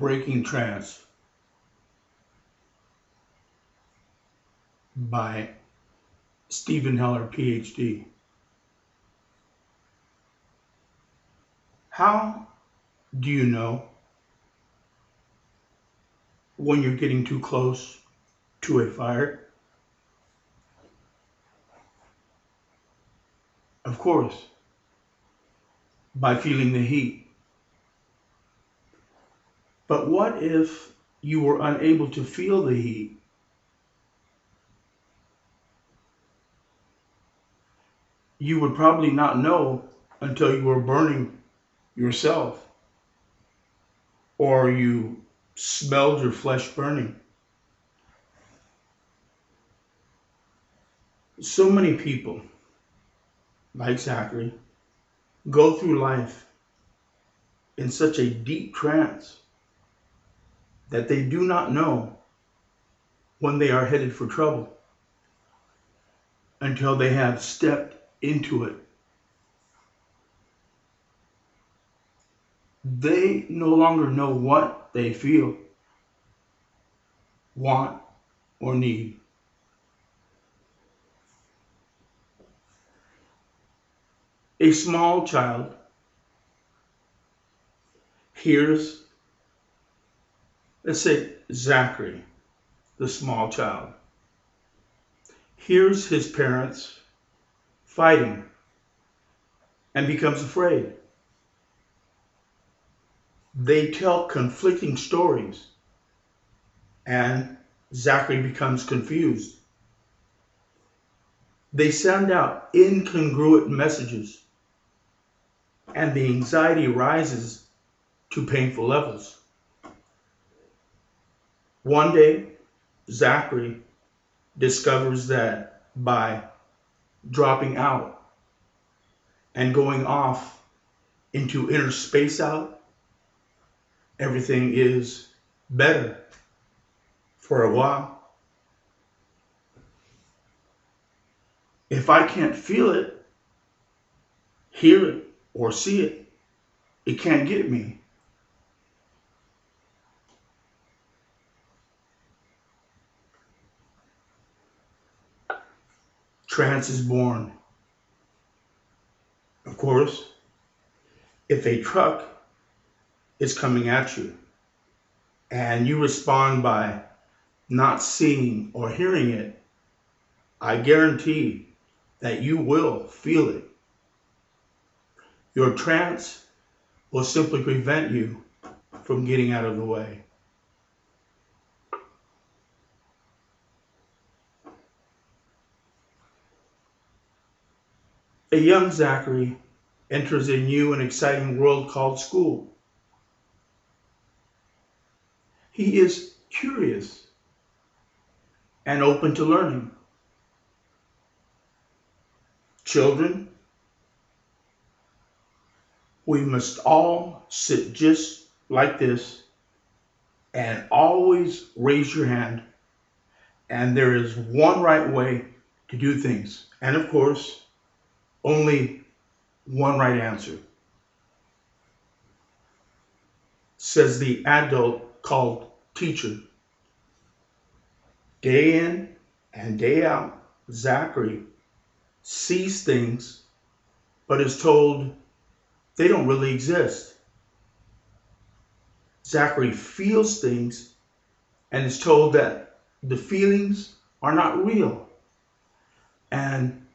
Breaking Trance by Stephen Heller, PhD. How do you know when you're getting too close to a fire? Of course, by feeling the heat. But what if you were unable to feel the heat? You would probably not know until you were burning yourself or you smelled your flesh burning. So many people, like Zachary, go through life in such a deep trance that they do not know when they are headed for trouble until they have stepped into it. They no longer know what they feel, want, or need. A small child hears Let's say Zachary, the small child, hears his parents fighting and becomes afraid. They tell conflicting stories, and Zachary becomes confused. They send out incongruent messages, and the anxiety rises to painful levels. One day, Zachary discovers that by dropping out and going off into inner space out, everything is better for a while. If I can't feel it, hear it, or see it, it can't get me. Trance is born. Of course, if a truck is coming at you and you respond by not seeing or hearing it, I guarantee that you will feel it. Your trance will simply prevent you from getting out of the way. A young Zachary enters a new and exciting world called school. He is curious and open to learning. Children, we must all sit just like this and always raise your hand. And there is one right way to do things. And of course, only one right answer. Says the adult called teacher. Day in and day out, Zachary sees things, but is told they don't really exist. Zachary feels things and is told that the feelings are not real. And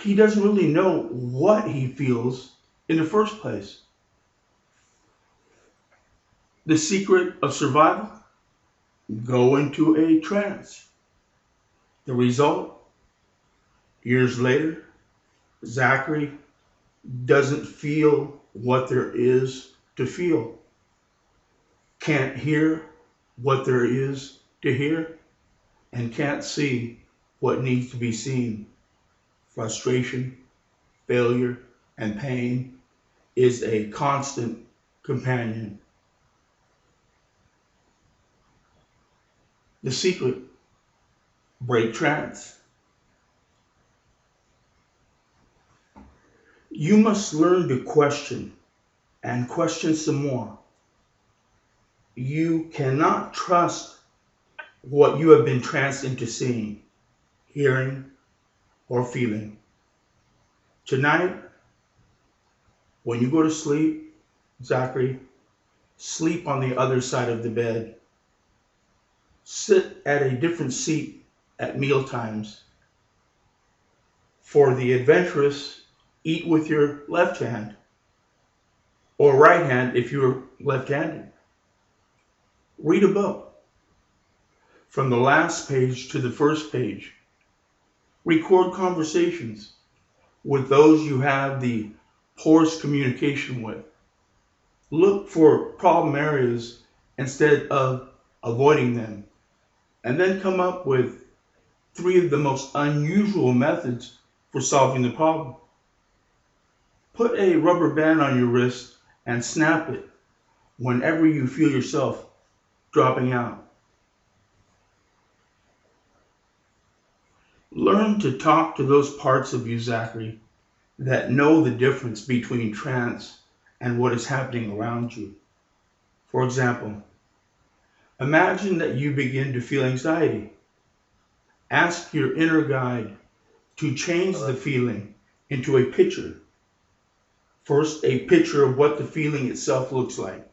he doesn't really know what he feels in the first place. The secret of survival go into a trance. The result, years later, Zachary doesn't feel what there is to feel, can't hear what there is to hear, and can't see what needs to be seen frustration, failure, and pain is a constant companion. The secret break trance. You must learn to question and question some more. you cannot trust what you have been tranced into seeing, hearing, or feeling. Tonight, when you go to sleep, Zachary, sleep on the other side of the bed. Sit at a different seat at meal times. For the adventurous, eat with your left hand or right hand if you're left handed. Read a book from the last page to the first page. Record conversations with those you have the poorest communication with. Look for problem areas instead of avoiding them. And then come up with three of the most unusual methods for solving the problem. Put a rubber band on your wrist and snap it whenever you feel yourself dropping out. Learn to talk to those parts of you, Zachary, that know the difference between trance and what is happening around you. For example, imagine that you begin to feel anxiety. Ask your inner guide to change the feeling into a picture. First, a picture of what the feeling itself looks like.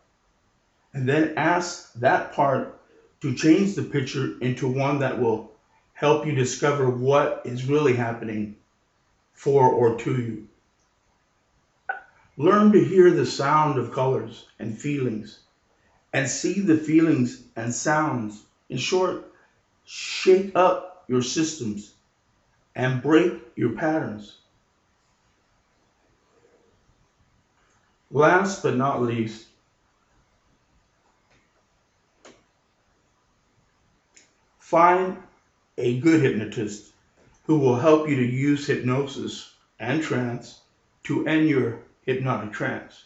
And then ask that part to change the picture into one that will help you discover what is really happening for or to you. Learn to hear the sound of colors and feelings and see the feelings and sounds. In short, shake up your systems and break your patterns. Last but not least, find a good hypnotist who will help you to use hypnosis and trance to end your hypnotic trance.